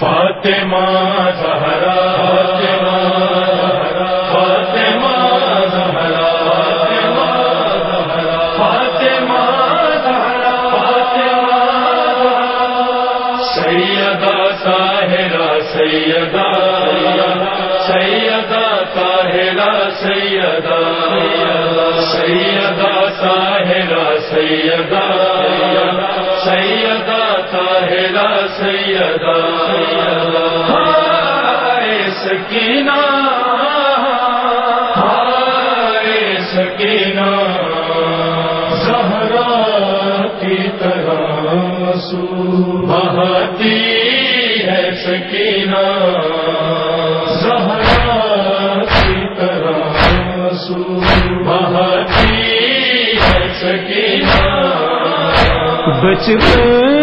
فاطمہ زہرا فاطمہ زہرا فاطمہ زہرا، سیدہ طاہرہ، سیدہ سیدہ طاہرہ، سیدہ سیدہ طاہرہ، سیدہ سیدہ طاہرہ سیدہ۔ ہائے سکینہ۔ ہائے سکینہ۔ زہرا کی طرح سو بہتی ہے سکینہ۔ زہرا کی طرح سو بہتی ہے سکینہ۔ بچپن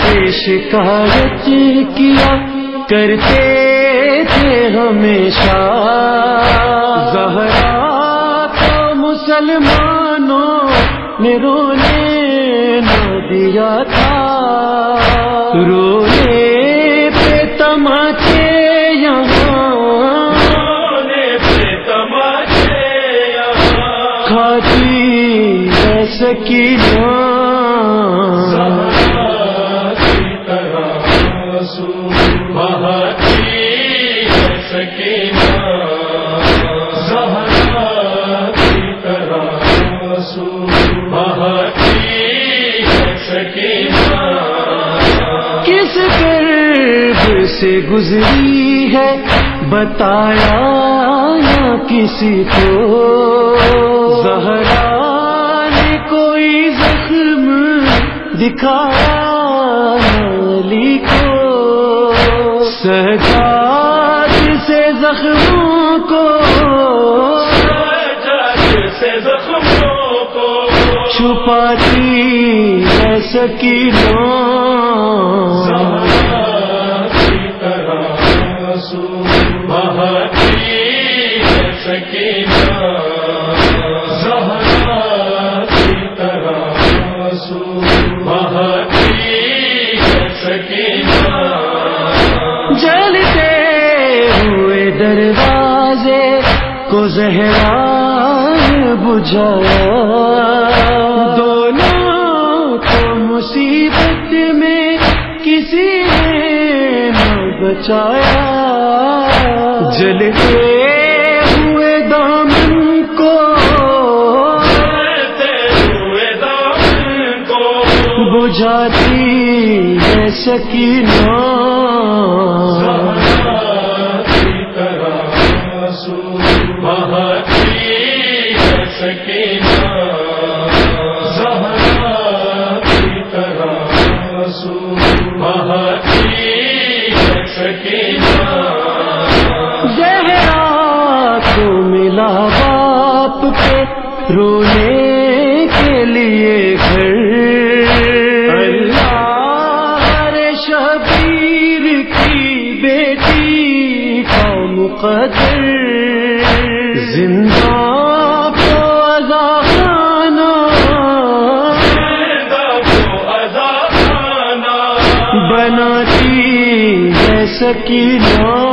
سے شکایت کیا کرتے تھے ہمیشہ۔ نے نہ دیا تھا۔ رونے پہ تماچے یہاں۔ سونے پہ تماشے یہاں کھاتی ہے سکینہ زہرا قرب سے گزری ہے بتایا نہ کسی کو۔ زہرا نے کوئی زخم دکھایا علی کو۔ سجاد سے زخموں کو۔ سے زخموں کو۔ چھپاتی ہے زہرا سو سو جلتے ہوئے دروازے کو زہرا بجھایا۔ دونوں کو مصیبت میں کسی نے بچایا۔ جلتے ہوئے دامن کو۔ کرتے ہوئے دامن کو۔ بجھاتی ہے سکینہ۔ سکینہ۔ رونے کے لیے گھر۔ اللہ شبیر کی بیٹی کا مقدر۔ زندہ خانہ بناتی ہے سکینہ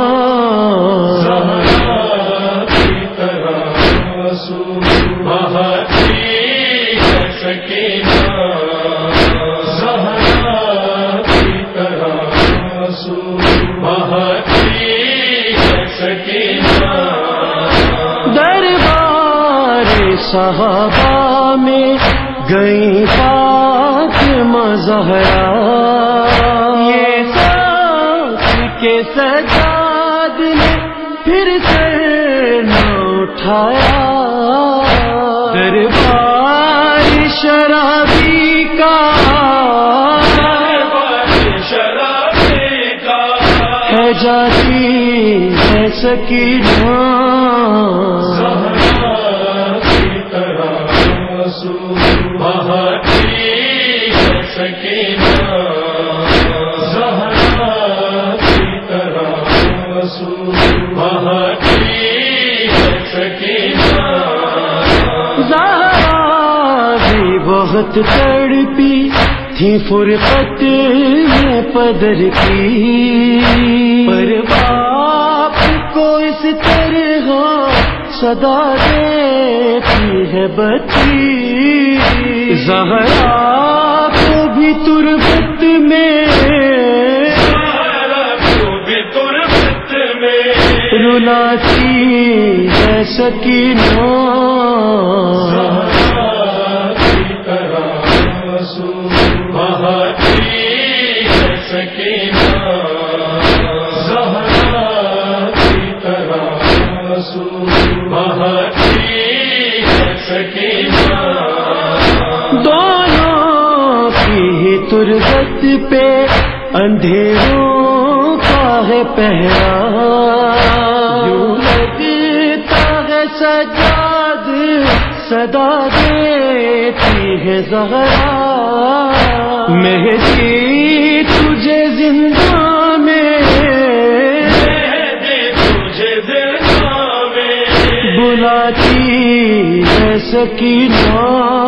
بہتی سکینہ زہرا کی طرح سو بہتی سکینہ دربار صحابہ میں گئی فاطمہ زہرا۔ یہ ساتھ کے سجاد نے پھر سر نہ اٹھایا شرابی کا شرابی کا جاتی ہے سکینہ ہے سکینہ زہرا ہے سکینہ بہت تڑپی تھی فرقت میں پدر کی۔ پر باپ کو اس طرح صدا دیتی ہے بچی۔ زہرا کو بھی تربت میں۔ زہرا کو بھی تربت میں۔ رلاتی ہے سکینہ ہی پہ اندھیروں کا ہے پہرا۔ یوں لگتا ہے سجاد، صدا دیتی ہے زہرا۔ مہدی تجھے زندہ میں تجھے دل میں۔ بلاتی ہے سکینہ۔